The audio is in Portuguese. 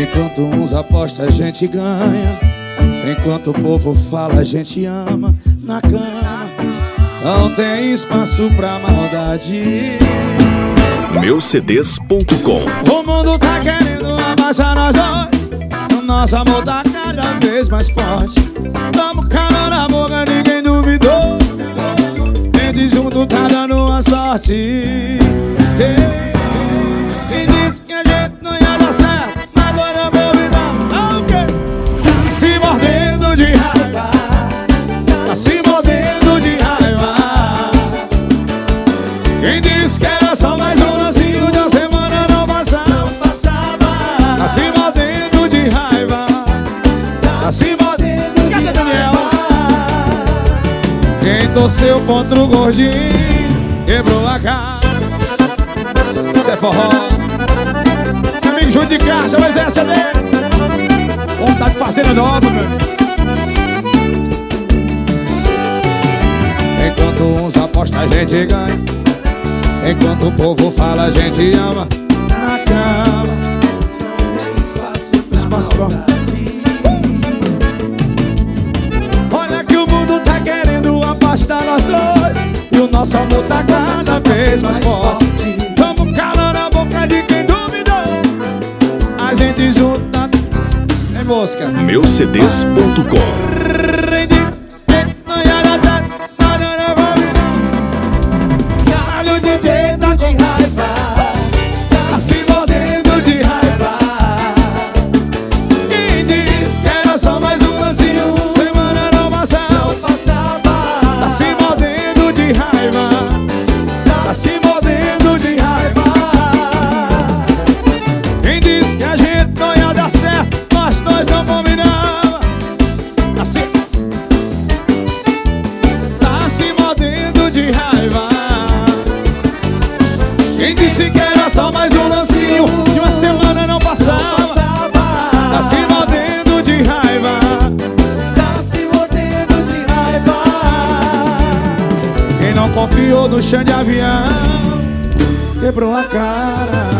Enquanto uns apostam, a gente ganha. Enquanto o povo fala, a gente ama. Na cama, não tem espaço pra maldade. Meucds.com O mundo tá querendo abaixar nós dois. O nosso amor tá vez mais forte. Tamo calando a boca, ninguém duvidou. Entre junto tá dando uma sorte. Se mordendo Cadê Daniela? Quem torceu contra o gordinho Quebrou a cara. Isso é forró. Amigo Júlio de Caixa, mas essa é dele. Vontade de fazer nova, meu Enquanto uns apostam, a gente ganha. Enquanto o povo fala, a gente ama. Na cama Espaço bom nós dois. E o nosso amor tá cada vez mais forte. Vamos calando a boca de quem duvidou. A gente junta É mosca Meucds.com só mais um lancinho De uma semana não passava. Tá se mordendo de raiva. Tá se mordendo de raiva. Quem não confiou no chão de avião Quebrou a cara